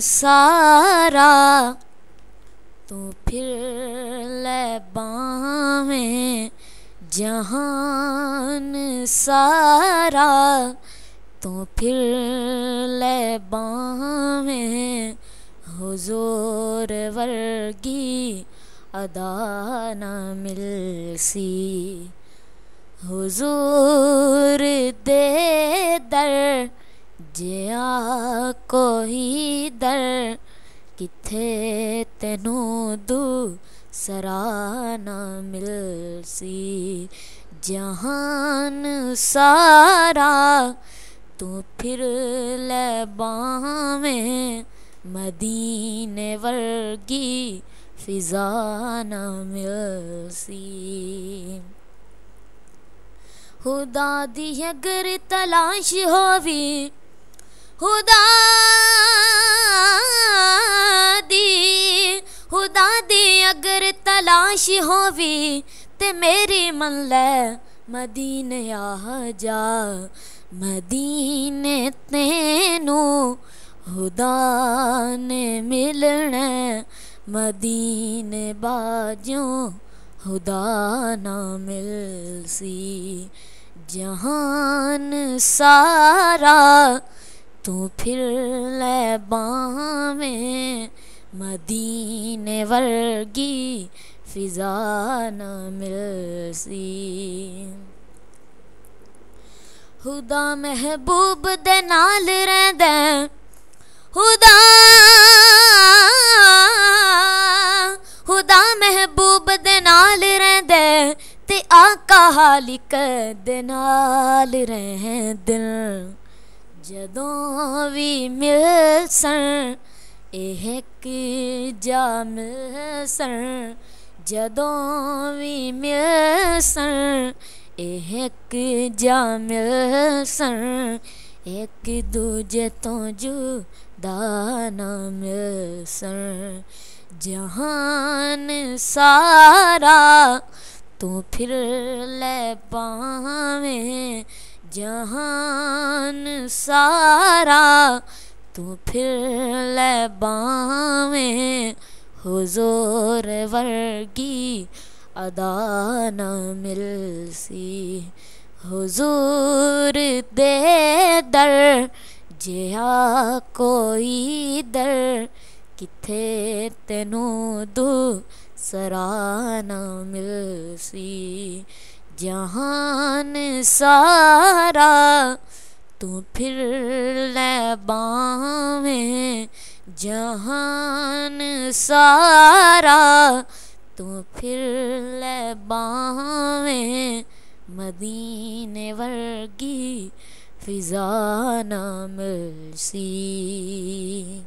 سارا تو پھر لے جہان سارا تو پھر لے حضور ورگی ادا نہ مل سی حضور دے در جیا کوئی در کتھے تینوں دو سرانہ مل سی جہان سارا تو پھر لے میں مدینے ورگی فضا نہ مل سی خدا دی اگر تلاش ہووی خدا دی خدا دی اگر تلاش ہووی تے میری من لے مدینے آ جا، مدینے تینو خدا نے ملنا مدینے باجوں خدا نہ مل سی جہان سارا تو پھر لے میں مدینے ورگی فضا نہ مل سی خدا محبوب دے نال رہدا خدا خدا محبوب دے نال رہدا تے آقا حالق دے نال رہدن جدوں وی مل ایک جا مل سن۔ جدوں وی مل ایک جا مل سن۔ ایک دوجے تو جدا نہ مل سن۔ جہان جہان سارا تو پھر لے میں حضور ورگی ادا نہ مل سی حضور دے در جیا کوئی در، کتھے تینوں دو سرانہ مل سی جہان سارا تو پھر لے میں جہان سارا تو پھر لے میں مدینے ورگی فضا نہ مل سی۔